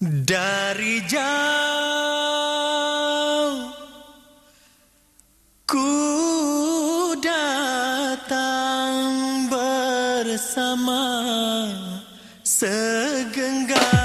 Dari jauh ku datang bersama segenggam.